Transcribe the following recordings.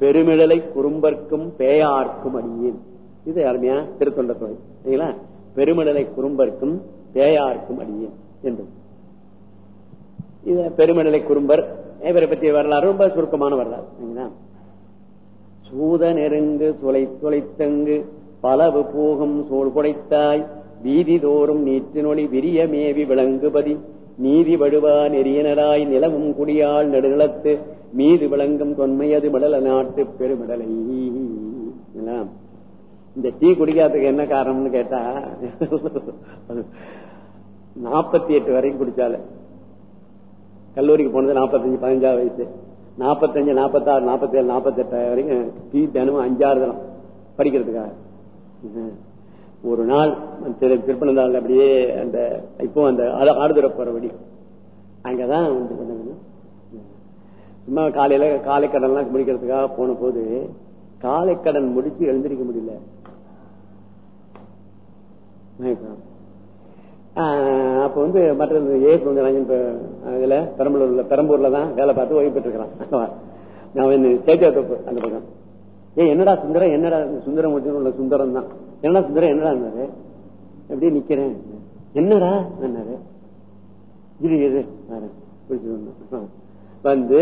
பெருமிழலை குறும்பர்க்கும் பேயார்க்கும் அடியேன். இது அருமையா திருத்தொண்ட துறை சரிங்களா? பெருமிழலை குறும்பர்க்கும் பேயார்க்கும் அடியேன் என்று. இது பெருமிழலை குறும்பர். இவரை பற்றிய வரலாறு ரொம்ப சுருக்கமான வரலாறு. சரிங்களா? சூத நெருங்கு சுலை துளைத்தங்கு பலவு போகும் சோல் குடைத்தாய் வீதி தோறும் நீற்றினொளி விரிய மேவி விளங்குபதி. நீதி வடுவா நெறியனராய் நிலவும் குடியால் நெடுநிலத்து மீது விளங்கும் தொன்மையது மிடல நாட்டு பெருமிடலை. இந்த டீ குடிக்காததுக்கு என்ன காரணம்னு கேட்டா நாற்பத்தி எட்டு வரைக்கும் குடிச்சால. கல்லூரிக்கு போனது நாற்பத்தஞ்சு பதினஞ்சா வயசு. நாற்பத்தஞ்சு நாற்பத்தாறு நாற்பத்தி ஏழு வரைக்கும் டீ தினமும் அஞ்சாறு தினம் படிக்கிறதுக்காக. ஒரு நாள் திருப்பனந்தாள் அப்படியே அந்த இப்போ அந்த ஆடுதுறை போறபடி. அங்கதான் வந்து சும்மா காலையில காலைக்கடன்லாம் முடிக்கிறதுக்காக போன போது காலைக்கடன் முடிச்சு எழுந்திருக்க முடியல. அப்ப வந்து மற்ற ஏ இதுல பெரம்பலூர்ல பெரம்பூர்ல தான் வேலை பார்த்து ஓய்வு பெற்றுக்கிறான். நான் சேத்தியாத்தோப்பு அந்த பக்கம். ஏன் என்னடா சுந்தரம் என்னடா சுந்தரம் உள்ள சுந்தரம் தான். என்னடா சுந்தரம் என்னடா இருந்தாரு நிக்கிறேன்? என்னடா என்னது இது இது. வந்து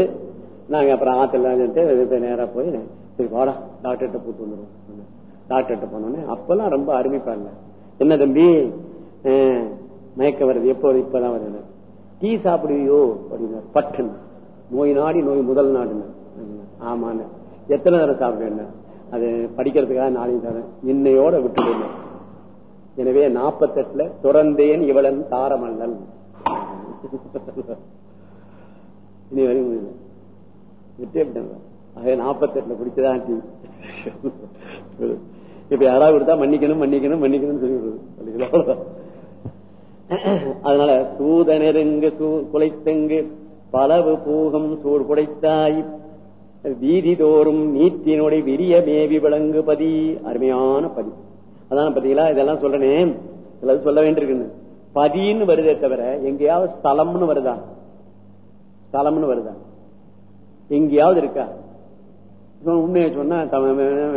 நாங்க அப்புறம் ஆத்துல நேரா போய் சரி வாடா டாக்டர்கிட்ட போட்டு வந்துடுவோம் டாக்டர்கிட்ட போனோடனே அப்பெல்லாம் ரொம்ப அருமைப்பாங்க என்ன தம்பி? மயக்க வருது எப்போ இப்பதான் வருது? டீ சாப்பிடுவியோ? அப்படின்னா பட்டன் நோய் நாடி நோய் முதல் நாடுன்னு. ஆமான்னு. எத்தனை தடவை சாப்பிடுவேன் அது படிக்கிறதுக்காக நாளையும் தரேன். இன்னையோட விட்டுடுங்க. எனவே நாப்பத்தெட்டுல துறந்தேன் இவளன் தாரமல்லல் இனி வரையும் விட்டே விட்டேன். ஆக நாப்பத்தெட்டுல குடிச்சதான் இப்ப யாராவது கொடுத்தா மன்னிக்கணும் மன்னிக்கணும் மன்னிக்கணும் சொல்லி அதனால சூத நெருங்கு குலைத்தெங்கு பலவு பூகம் சூழ் குடைத்தாய் வீதி தோறும் நீத்தினுடைய விரிய மேவி விளங்கு பதி அருமையான பதி. அதான் பாத்தீங்களா இதெல்லாம் சொல்றேனே. இதெல்லாம் சொல்ல வேண்டியிருக்குன்னு. பதின்னு வருதே தவிர எங்கேயாவது ஸ்தலம்னு வருதா? ஸ்தலம்னு வருதா? எங்கேயாவது இருக்கா? உண்மையை சொன்னா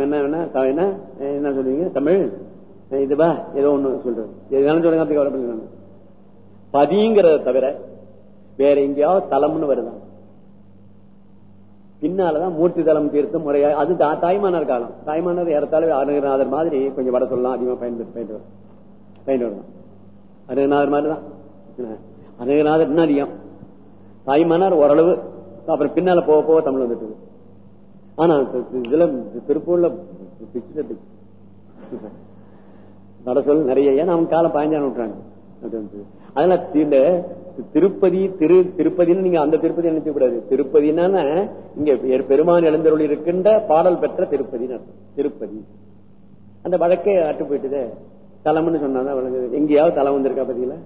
என்ன என்ன என்ன சொல்றீங்க? தமிழ்? இதுவா ஏதோ ஒண்ணு சொல்றது. எதுனாலும் சொல்லுங்க கவலைப்படுங்க பதிங்கிறத தவிர வேற எங்கேயாவது தலம்னு வருதான் பின்னாலதான் மூர்த்தி தளம் தீர்த்து முறையா அது தாய்மானார் காலம். தாய்மானார் ஏறத்தாலும் அருகநாதர் மாதிரி கொஞ்சம் வட சொல்லலாம். அதிகமா பயன்படுத்தி பயன்பட்டு வரும் பயன்பட்டு வரலாம் அருகநாதர் மாதிரிதான் அருகநாதர் இன்னும் அதிகம். தாய்மானார் ஓரளவு அப்புறம் பின்னால போக போக தமிழ் வந்துட்டு ஆனா இதுல திருப்பூர்ல வட சொல் நிறைய. ஏன்னா அவங்க காலம் பாய்ஞ்சான விட்டுறாங்க அதனால இந்த திருப்பதி திரு திருப்பதின்னு நீங்க அந்த திருப்பதி நினைச்ச கூடாது திருப்பதினா இங்க பெருமான் எழுந்தருள் இருக்கின்ற பாடல் பெற்ற திருப்பதி திருப்பதி. அந்த வழக்கே அட்டு போயிட்டுதே. தலம்னு சொன்னாதான் வழங்குது எங்கேயாவது தலம் வந்திருக்கா பாத்தீங்களா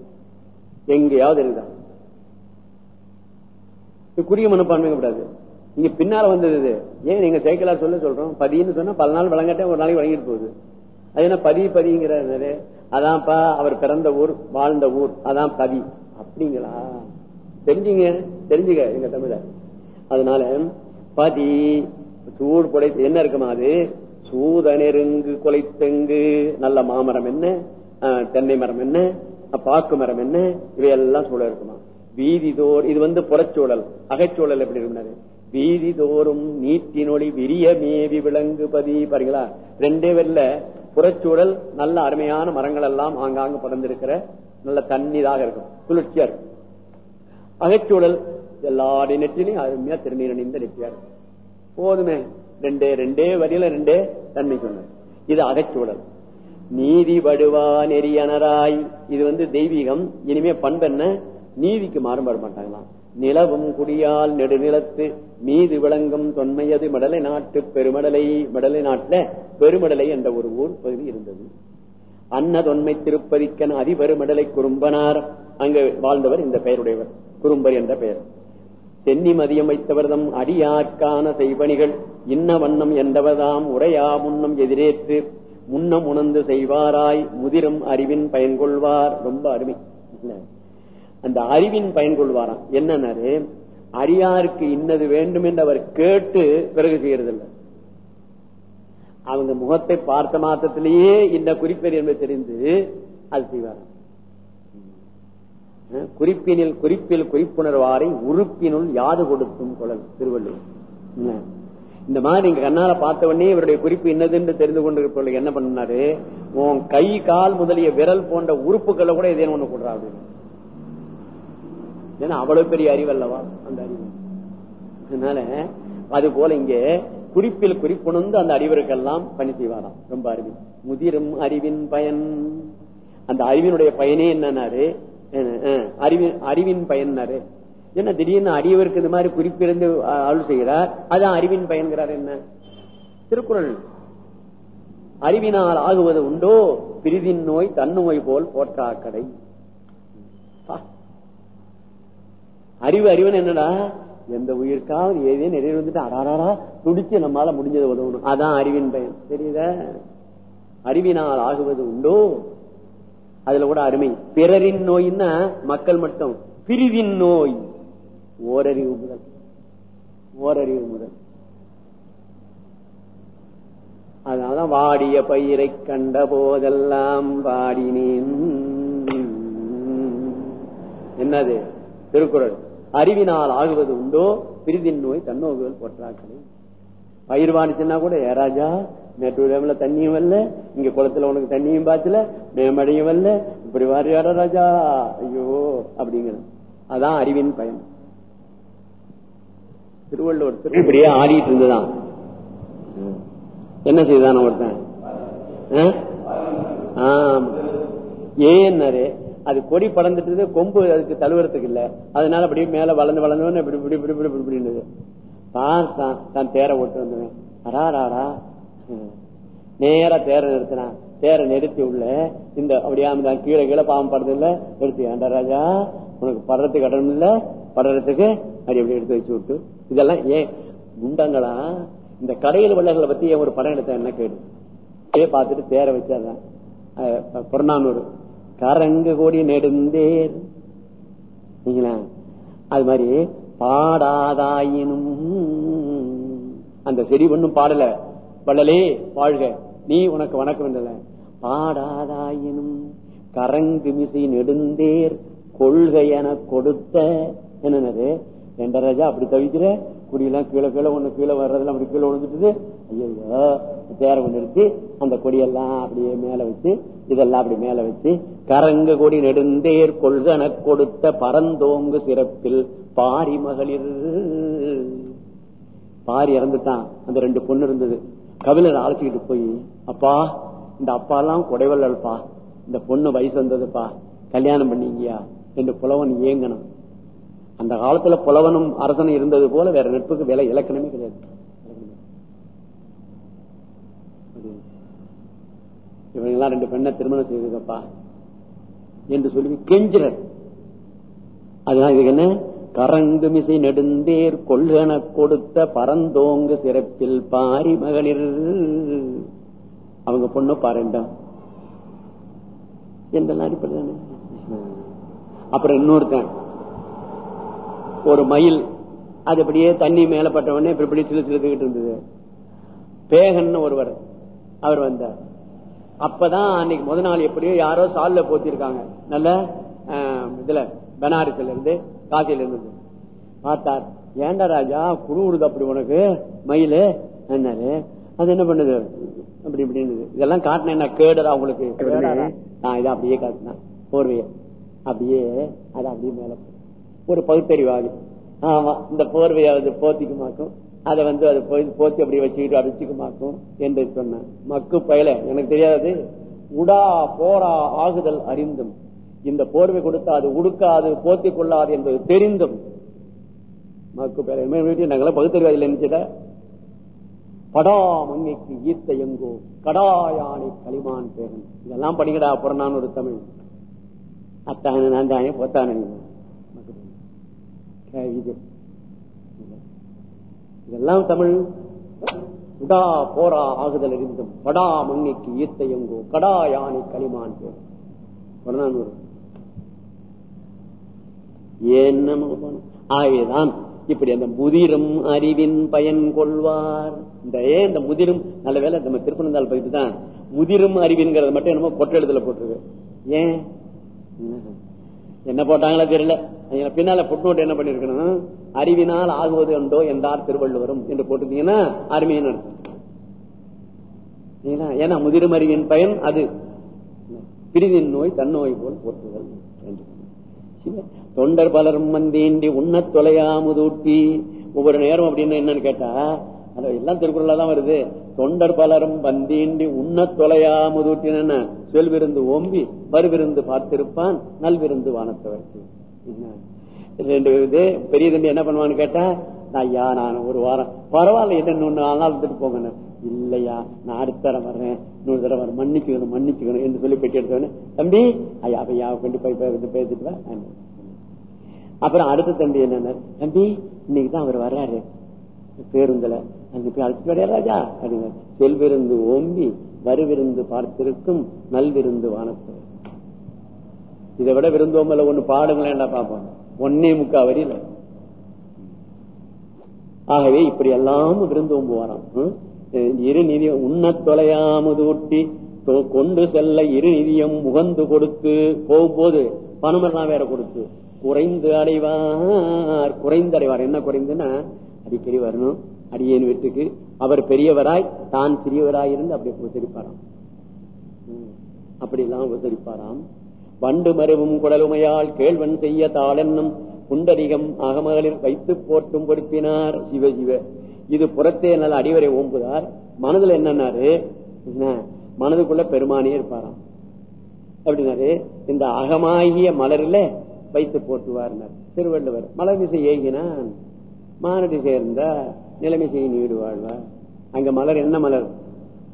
எங்கேயாவது இருக்கா குறிய மனப்பான்மை கூடாது. இங்க பின்னால வந்தது ஏன் நீங்க சைக்கிளா சொல்ல சொல்றோம்? பதின்னு சொன்னா பல நாள் வழங்கட்டே ஒரு நாளைக்கு வழங்கிட்டு போகுது. அது என்ன பதி பதிங்கிறாரு. அதான்ப்பா அவர் பிறந்த ஊர் வாழ்ந்த ஊர். அதான் பதி. அப்படிங்களா? தெரிஞ்சுங்க தெரிஞ்சுங்க எங்க தமிழ. அதனால பதி சூடு புடை என்ன இருக்குமா அது? சூத நெருங்கு கொலைத்தெங்கு நல்ல மாமரம் என்ன? தென்னை மரம் என்ன? பாக்கு மரம் என்ன? இவையெல்லாம் சூழல் இருக்குமா? வீதி தோர் இது வந்து புறச்சூழல் அகைச்சூழல் எப்படி இருந்தாரு வீதி தோறும் நீட்டினொளி விரிய மேவி விலங்கு பதி பாருங்களா? ரெண்டே பேர்ல புறச்சூழல் நல்ல அருமையான மரங்கள் எல்லாம் ஆங்காங்கு பறந்திருக்கிற நல்ல தண்ணீராக இருக்கும். குளிர்ச்சியா இருக்கும். அகைச்சூழல் எல்லா நெற்றிலையும் அருமையா திருநீர் அணிந்த நெற்றியா இருக்கும் போதுமே. ரெண்டே ரெண்டே வரியில ரெண்டே தன்மை சொன்ன இது அகைச்சூழல். நீதி வடுவா நெறியனராய் இது வந்து தெய்வீகம். இனிமே பண்பென்ன நீதிக்கு மாறுபாடு மாட்டாங்களாம். நிலவும் குடியால் நெடுநிலத்து மீது விளங்கும் தொன்மையது மடலை நாட்டு பெருமடலை. மடலை நாட்டுல பெருமடலை என்ற ஒரு ஊர் பகுதி இருந்தது. அன்னதொன்மை திருப்பதிக்கன் அதிபெருமடலை குறும்பனார். அங்கு வாழ்ந்தவர் இந்த பெயருடையவர். குறும்பர் என்ற பெயர். தென்னி மதியம் வைத்தவர்தம் அடியாற்கான செய்வணிகள். இன்ன வண்ணம் என்றவர்தாம் உரையா முன்னம் எதிரேற்று. முன்னம் உணர்ந்து செய்வாராய். முதிரும் அறிவின் பயன்கொள்வார். ரொம்ப அருமை. அந்த அறிவின் பயன் கொள்வாராம் என்னன்னாரு? அரியாருக்கு இன்னது வேண்டும் என்று அவர் கேட்டு பிறகு செய்யறதில்லை. அவங்க முகத்தை பார்த்த மாத்திரத்திலேயே இந்த குறிப்பேர் என்பது தெரிந்து அது செய்வாராம் குறிப்பினில் குறிப்பில் குறிப்புணர்வாரை உறுப்பினுள் யாது கொடுத்தும் குழல் திருவள்ளுவர். இந்த மாதிரி நீங்க கண்ணால பார்த்த உடனே இவருடைய குறிப்பு என்னதுன்னு தெரிந்து கொண்டிருப்பவர்களுக்கு என்ன பண்ணாரு உன் கை கால் முதலிய விரல் போன்ற உறுப்புகளை கூட இதே ஒண்ணு கொடுறா அப்படின்னு ஏன்னா அவ்வளவு பெரிய அறிவு அல்லவா அந்த அறிவு. அதனால அது போல இங்கே குறிப்பில் குறிப்புணர்ந்து அந்த அறிவருக்கெல்லாம் பணி செய்வாராம். ரொம்ப அறிவு முதிரும் அறிவின் பயன். அந்த அறிவினுடைய பயனே என்னன்னாரு? அறிவின் அறிவின் பயன்னாரு. என்ன திடீர்னு அறிவருக்கு இந்த மாதிரி குறிப்பிருந்து ஆள் அருள் செய்கிறார்? அதான் அறிவின் பயன்கிறார் என்ன? திருக்குறள். அறிவினால் ஆகுவது உண்டோ? பிரிதின் நோய் தன்னோய் போல் போற்றாக்கடை. கடை அறிவு அறிவன் என்னடா? எந்த உயிருக்காவது ஏதே நிறைய வந்துட்டு அடாரா துடிச்சு நம்மால முடிஞ்சது உதவணும். அதான் அறிவின் பயன். தெரியுத? அறிவினால் ஆகுவது உண்டோ? அதுல கூட அருமை. பிறரின் நோயின்னா மக்கள் மட்டும். பிரிவின் நோய். ஓரறிவு முதல். ஓரறிவு முதல். அதனாலதான் வாடிய பயிரை கண்ட போதெல்லாம் வாடினேன். என்னது? திருக்குறள். அறிவினால் ஆகுவது உண்டோ? பிரிதின் நோய் தன்னோகுகள் போற்றாக்களே. பயிர் வாணிச்சுன்னா கூட ஏ ராஜா மேட்டூர் டேம்ல தண்ணியும் வரல இங்க குளத்துல உனக்கு தண்ணியும் பாய்ச்சல மேமடையும் வரல இப்படி வாரியாட ராஜா ஐயோ அப்படிங்கிறது. அதான் அறிவின் பயன். திருவள்ளுவர் திரு இப்படியே ஆடிட்டு இருந்துதான் என்ன செய்தான் ஒருத்தன்? ஆ? அது கொடி படந்துட்டு கொம்பு அதுக்கு தழுவுறதுக்கு இல்ல. அதனால அப்படியே மேல வளர்ந்து வளர்ந்து இப்படி இப்படி இப்படி இப்படி இப்படின்னு பார்த்தான் தான் தேரை ஓட்டு வந்தவன். அடாராடா நேரா தேரை நிறுத்தினான். தேரை நிறுத்தி உள்ள இந்த அப்படியே அந்த கீழே கீழே பாவம் படுறது இல்ல. நிறுத்தி ஏண்டா ராஜா? உனக்கு படுறதுக்கு கடன் இல்ல. படுறதுக்கு அப்படி அப்படி எடுத்து வச்சு விட்டு. இதெல்லாம் ஏன்? குண்டங்களா? இந்த கடையில் வள்ளல்களை பத்தி ஏன் ஒரு படம் எடுத்தா என்ன கேடு? ஏ பார்த்துட்டு தேரை வச்சாதான். புறநானூறு. கரங்கு கூடி நெடுந்தேர். அது மாதிரி பாடாதாயினும் அந்த செடி ஒண்ணும் பாடல. வள்ளலே வாழ்க. நீ உனக்கு வணக்கம் என்றல பாடாதாயினும் கரங்கு மிசை நெடுந்தேர் கொள்கை என கொடுத்த என்னது ரெண்டராஜா அப்படி தவிக்கிற குடியெல்லாம் கீழே கீழே ஒண்ணு கீழே வர்றதெல்லாம் அப்படி கீழே விழுந்துட்டு ஐயோ தேர கொண்டு அந்த கொடியெல்லாம் அப்படியே மேல வச்சு இதெல்லாம் அப்படி மேல வச்சு கரங்க கொடி நெடுந்தேர் கொள்கன கொடுத்த பரந்தோங்கு சிறப்பில் பாரி மகளிர். பாரி இறந்துட்டான். அந்த ரெண்டு பொண்ணு இருந்தது. கபிலர் அழைச்சிக்கிட்டு போய் அப்பா இந்த அப்பா எல்லாம் கொடைவல்லப்பா இந்த பொண்ணு வயசு வந்ததுப்பா. கல்யாணம் பண்ணீங்கயா என்று புலவன் இயங்கணும். அந்த காலத்துல புலவனும் அரசனும் இருந்தது போல வேற நட்புக்கு விலை இலக்கணமே கிடையாது. இவங்கெல்லாம் ரெண்டு பெண்ணை திருமணம் செய்திருக்கப்பா என்று சொல்லி கெஞ்சினர் அதனால இதுக்கு என்ன? கரங்கு மிசை நெடுந்தேர் கொள்கன கொடுத்த பரந்தோங்கு சிறப்பில் பாரி மகளிர். அவங்க பொண்ணு பாருண்டாம் என்றெல்லாம் அடிப்படைதானே அப்புறம் இன்னொருத்தன். ஒரு மயில். அது அப்படியே தண்ணி மேல இப்படி சிலு சிலுத்துக்கிட்டு இருந்தது. பேகன் ஒருவர். அவர் வந்தார். அப்பதான் அன்னைக்கு முத நாள் எப்படியோ யாரோ சால்ல போத்திருக்காங்க. நல்ல இதுல பனாரஸ்ல இருந்து காசியில இருந்து பார்த்தார் ஏண்டா ராஜா விடுது அப்படி உனக்கு? மயிலு? என்னாரு அது என்ன பண்ணுது? அப்படி இப்படின்னு இதெல்லாம் காட்டின என்ன கேடுறா உங்களுக்கு? நான் இதை அப்படியே காட்டினேன். போர்வைய அப்படியே அது அப்படியே மேல. ஒரு பகுத்தறிவாளி. ஆமா இந்த போர்வையாவது போத்திக்குமாக்கும். அதை வந்து அது போய் அப்படி வச்சுக்கிட்டு அடிச்சுக்குமாக்கும் என்று சொன்னேன். மக்கு பயல எனக்கு தெரியாது. உடா போரா ஆகுதல் அறிந்தும். இந்த போர்வை கொடுத்தா அது உடுக்காது போத்தி கொள்ளாது என்பது தெரிந்தும். மக்கு பயல வீட்டில் நாங்களாம் பகுத்தறிவாதியில் நினைச்சிட்ட? படா மங்கைக்கு ஈர்த்த எங்கோ கடாயானை களிமான் பேரன். இதெல்லாம் படிக்கடா புறநான் ஒரு தமிழ். அத்தானு நான் தானே பொத்தானே. இது. இதெல்லாம் தமிழ். உடா போரா ஆகுதல் அறிந்தும் படா மண்ணிக்கு ஈர்த்த எங்கோ கடா யானை களிமான் பேர். புறநானூறு என்ன ஆகவேதான் இப்படி அந்த முதிரும் அறிவின் பயன் கொள்வார். இந்த ஏன் இந்த முதிரும் நல்ல வேலை நம்ம திருப்பனந்தாள் போயிட்டு தான். முதிரும் அறிவின்கிறது மட்டும் என்னமோ கொட்டெழுத்துல போட்டிருக்கு. ஏன்? என்ன போட்டாங்களோ தெரியல. பின்னால புட்நோட் என்ன பண்ணிருக்கணும்? அறிவினால் ஆகுவது உண்டோ என்றார் திருவள்ளுவரும் என்று போட்டிருந்தீங்கன்னா அருமையான ஏன்னா முதிரும் அறிவின் பயன் அது. பிரிதின் நோய் தன்னோய் போல் போற்றுதல் என்று. தொண்டர் பலரும் வந்தேண்டி உண்ணத் தொலையாமுதூட்டி ஒவ்வொரு நேரம் அப்படின்னு என்னன்னு கேட்டா அது எல்லாம் திருக்குறளா தான் வருது. தொண்டர் பலரும் வந்தீண்டி உண்ணத் தொலையாமுதூட்டின்னு என்ன செல்விருந்து ஓம்பி வருவிருந்து பார்த்திருப்பான் நல்விருந்து வானத்தவர்க்கு. ரெண்டு இது பெரிய தம்பி என்ன பண்ணுவான்னு கேட்டா நான் ஐயா நான் ஒரு வாரம். பரவாயில்ல என்ன ஒண்ணு நாள் இருந்துட்டு போங்க இல்லையா நான் அடுத்த தரம் வர்றேன். இன்னொரு தடவை வரேன் மன்னிக்கணும் மன்னிச்சுக்கணும் என்று சொல்லி பெட்டி எடுத்தவனே தம்பி ஐயா ஐயா கொண்டு போய் பேசிட்டு அப்புறம் அடுத்த தம்பி என்னன்னா தம்பி இன்னைக்கு தான் அவர் வர்றாரு. பேருந்துல. அங்க போய் அழைச்சிட்டு வரையா ராஜா? அப்படிங்க செல்விருந்து ஓம்பி வருவிருந்து பார்த்திருக்கும் நல்விருந்து வானத்தவர். இதை விட விருந்தோம்பல ஒண்ணு பாடுங்களேன் பார்ப்போம் ஒன்னே முக்கா வரியில ஆகவே இப்படி எல்லாம் விருந்தோம்புவாராம். ம்? இரு நிதி உண்ண தொலையாமதூட்டி தொ- கொண்டு செல்ல இரு நிதியம் முகந்து கொடுத்து போகும்போது பணமெல்லாம் வேற கொடுத்து குறைந்து அடைவார். குறைந்து அடைவார் என்ன குறைந்துன்னா அடிக்கடி வரணும். அடியேன் வீட்டுக்கு. அவர் பெரியவராய் தான் சிறியவராய் இருந்து அப்படி உபசரிப்பாராம் ம். அப்படி எல்லாம் உபசரிப்பாராம் வண்டு மருவும் குடலுமையால் கேள்வன் செய்ய தாளென்னும் குண்டரிகம் அகமகளில் வைத்து போட்டும் பொறுப்பினார் சிவ சிவ. இது புறத்தே நல்ல அடிவரை ஓம்புதார். மனதுல என்னன்னாரு? மனதுக்குள்ள பெருமானே இருப்பாராம். அப்படின்னாரு இந்த அகமாகிய மலரில வைத்து போட்டுவார்னார் திருவள்ளுவர் மலர் திசை ஏகினான். மானடி சேர்ந்த செய்ய நீடு வாழ்வார். அங்க மலர் என்ன மலர்?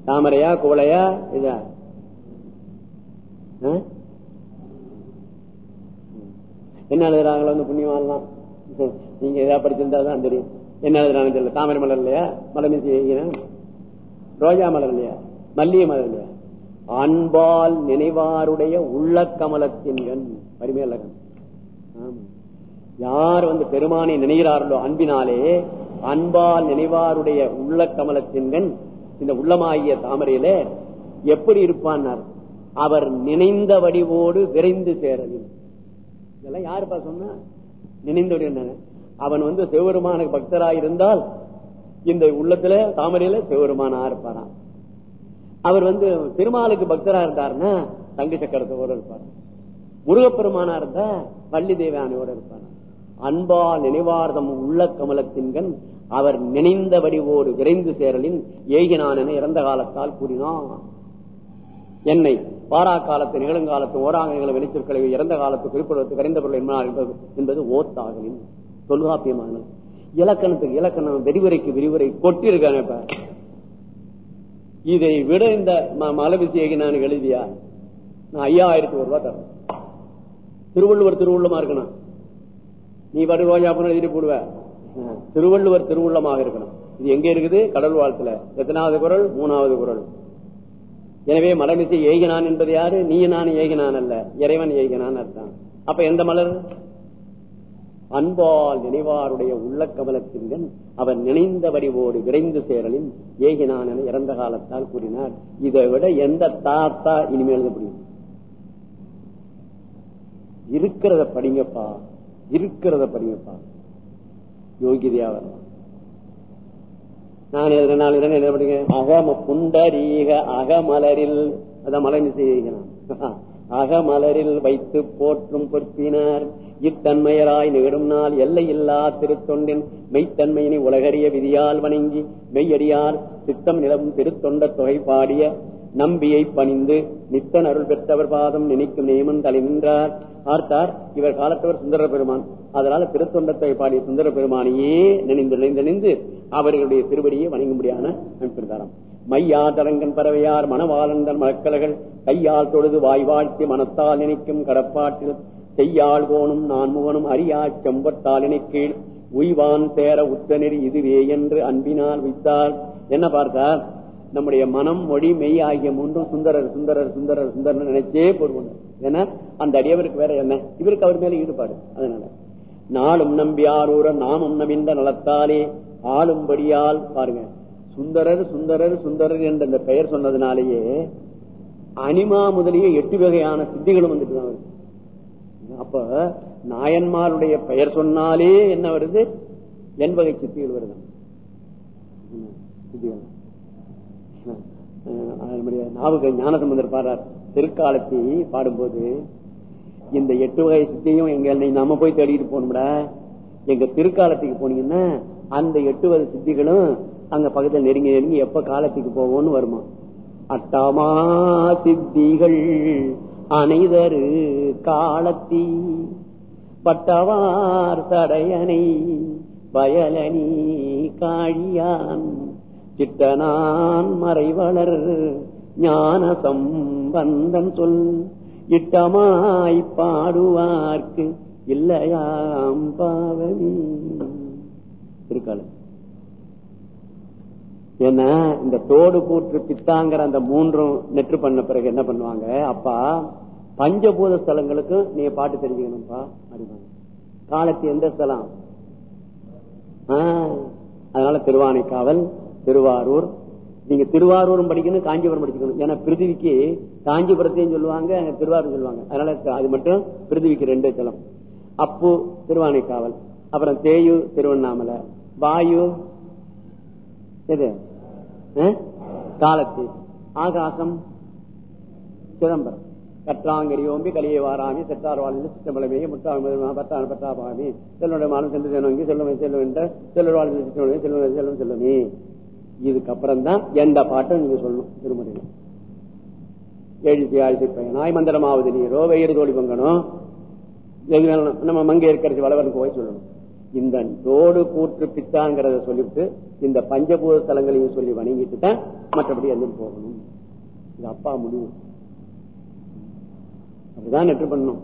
தாமரையா குவளையா இதா? என்ன எழுதுறாங்களோ அந்த புண்ணியவான்லாம். நீங்க ஏதாவது படிச்சிருந்தா தான் தெரியும். என்ன எழுதுறாங்கன்னு தெரியல. தாமரை மலர் இல்லையா? மலர் ரோஜா மலர் இல்லையா? மல்லிகை மலர் இல்லையா? அன்பால் நினைவாருடைய உள்ள கமலத்தின்கண் வறுமையலகன் யார் வந்து பெருமானை நினைகிறார்களோ அன்பினாலே அன்பால் நினைவாருடைய உள்ள கமலத்தின்கண் இந்த உள்ளமாகிய தாமரையில எப்படி இருப்பான் அவர் நினைந்த வடிவோடு விரைந்து சேரவில்லை. இதெல்லாம் யாருப்பா சொன்னா நினைந்தோடு அவன் வந்து சிவபெருமான பக்தராக இருந்தால் இந்த உள்ளத்துல தாமரையில சிவபெருமானா இருப்பாராம் அவர் வந்து திருமாலுக்கு பக்தரா இருந்தாருன்னா தங்க சக்கரத்தோடு இருப்பார். முருகப்பெருமானா இருந்தா வள்ளி தேவானையோட இருப்பார். அன்பா நினைவார்தம் உள்ள கமலத்தின்கண் அவர் நினைந்த வடிவோடு விரைந்து சேரலின் ஏகினான் என இறந்த காலத்தால் கூறினான். என்னை பாரா காலத்து நிகழுங்காலத்து ஓராங்கங்களை வெளிச்சொற்களை இறந்த காலத்து குறிப்பிடுவது கரைந்த பொருள் என்பது என்பது ஓத்தாகலின் தொல்காப்பியமான இலக்கணத்துக்கு இலக்கணம் விரிவுரைக்கு விரிவுரை கொட்டிருக்காங்க இப்ப. இதை விட இந்த மலபிசியை நான் எழுதியா? நான் ஐயாயிரத்தி ஒரு ரூபாய் தரேன். திருவள்ளுவர் திருவுள்ளமா இருக்கணும். நீ பாட்டு ரோஜாப்பன் எழுதிட்டு போடுவ. திருவள்ளுவர் திருவுள்ளமாக இருக்கணும். இது எங்க இருக்குது? கடல் வாழ்த்துல. எத்தனாவது குரல்? மூணாவது குரல். எனவே மலமிசை ஏகினான் என்பது யாரு? நீ நான் ஏகினான் அல்ல. இறைவன் ஏகினான் அர்த்தம். அப்ப எந்த மலர்? அன்பால் நினைவாருடைய உள்ள கமலத்தின்கண் அவர் நினைந்த ஓடு விரைந்து சேரலின் ஏகினான் என இறந்த காலத்தால் கூறினார். இதை விட எந்த தாத்தா இனிமேல் எழுத முடியும்? இருக்கிறத படிங்கப்பா. இருக்கிறத படிங்கப்பா. யோகிதையா வரலாம் நான் எழுதுற நாள் இடம் என்ன படிங்க. அகம புண்டரீக அகமலரில். அதான் மலை செய்யணும் அகமலரில் வைத்து போற்றும் பொற்றினார் இத்தன்மையராய் நிகழும் நாள் எல்லையில்லா திருத்தொண்டின். மெய்த்தன்மையினை உலகறிய விதியால் வணங்கி மெய்யடியார் சித்தம் நிலவும் திருத்தொண்ட தொகை பாடிய நம்பியை பணிந்து நித்தன் அருள் பெற்றவர் பாதம் நினைக்கும் நியமன் தலைநின்றார். பார்த்தார் இவர் காலத்தவர் சுந்தர பெருமான். அதனால திருத்தொண்டத்தை பாடிய சுந்தர பெருமானையே நினைந்து நினைந்து அவர்களுடைய திருவடியை வணங்கும்படியான அமைப்பிருந்தாராம் மையாதரங்கன் பறவையார் மணவாளந்தன் மலக்கலகள் கையால் தொழுது வாய் வாழ்த்தி மனத்தால் நினைக்கும் கடப்பாட்டில் செய்யாள் கோணும் நான்முகனும் அறியா செம்பட்டால் நினைக்கீழ் உய்வான் சேர உத்தநெறி இதுவே என்று அன்பினால் வைத்தார் என்ன பார்த்தார்? நம்முடைய மனம் மொழி மெய் ஆகிய மூன்றும் சுந்தரர் சுந்தரர் சுந்தரர் சுந்தரர் நினைச்சே போடுவோம். ஏன்னா அந்த அடியவருக்கு வேற என்ன? இவருக்கு அவர் மேல ஈடுபாடு. அதனால. நாளும் நம்பி ஆரூர நாமும் நவிந்த நலத்தாலே ஆளும்படியால் பாருங்க. சுந்தரர் சுந்தரர் சுந்தரர் என்ற இந்த பெயர் சொன்னதுனாலேயே அனிமா முதலிய எட்டு வகையான சித்திகளும் வந்துட்டு தான் வருது. அப்ப நாயன்மாருடைய பெயர் சொன்னாலே என்ன வருது? என் வகை சித்திகள் வருது. சித்திகள். ஞாபக ஞானசம்பந்தர் பாடுறார். திருக்காலத்தை பாடும்போது இந்த எட்டு வகை சித்தியும் எங்க நாம போய் தேடிட்டு போகணும்டா. எங்க திருக்காலத்துக்கு போனீங்கன்னா அந்த எட்டு வகை சித்திகளும் அங்க பக்கத்துல நெருங்கி நெருங்கி எப்ப காலத்துக்கு போவோம்னு வருமா? அட்டமா சித்திகள் அனைதரு காலத்தி பட்டவார் தடையணை வயலனி காழியான் சிட்டனான் மறைவளர். ஞான சம்பந்தன் சொல். இட்டமாய் பாடுவார்க்கு இல்லையாம் பாவனி. திருக்காலம் ஏன்னா இந்த தோடு கூற்று பித்தாங்கிற அந்த மூன்றும் நெற்று பண்ண பிறகு என்ன பண்ணுவாங்க? அப்பா பஞ்சபூத ஸ்தலங்களுக்கும் நீ பாட்டு தெரிஞ்சுக்கணும்ப்பா அப்படிவாங்க காலத்து எந்த ஸ்தலம்? அதனால திருவானைக்காவல் திருவாரூர். நீங்க திருவாரூரும் படிக்கணும் காஞ்சிபுரம் படிச்சுக்கணும். ஏன்னா பிரிதிவிக்கு காஞ்சிபுரத்தையும் சொல்லுவாங்க திருவாரூர் சொல்லுவாங்க. அதனால அது மட்டும் பிருத்திவிக்கு ரெண்டு ஸ்தலம் அப்பு திருவானைக்காவல். அப்புறம் தேயு திருவண்ணாமலை. வாயு எது? காலத்தி. ஆகாசம் சிதம்பரம். கற்றாங்கரி ஓம்பி கலியை வாராமி செட்டார் வாழ்ந்து சித்தம்பலமே முட்டாள் பத்தான பத்தாபாமி செல்வனுடைய மானம் சென்று செல்வங்கி செல்வம் செல்வம் என்ற செல்வர் வாழ்ந்து செல்வம் செல்வம் செல்வமே. இதுக்கப்புறம் தான் எந்த பாட்டும் நீங்க சொல்லணும் திருமணியில் எழுதி ஆழ்த்தி பயனாய் மந்திரமாவது நீரோ வெயிறு தோழி பங்கணும். நம்ம மங்கை இருக்கிறது வளவனுக்கு போய் சொல்லணும். இந்த தோடு கூற்று பித்தாங்கிறத சொல்லிவிட்டு இந்த பஞ்சபூத தலங்களையும் சொல்லி வணங்கிட்டு தான் மற்றபடி எழுந்து போகணும். இது அப்பா முடிவு. அப்படிதான் நெற்று பண்ணணும்.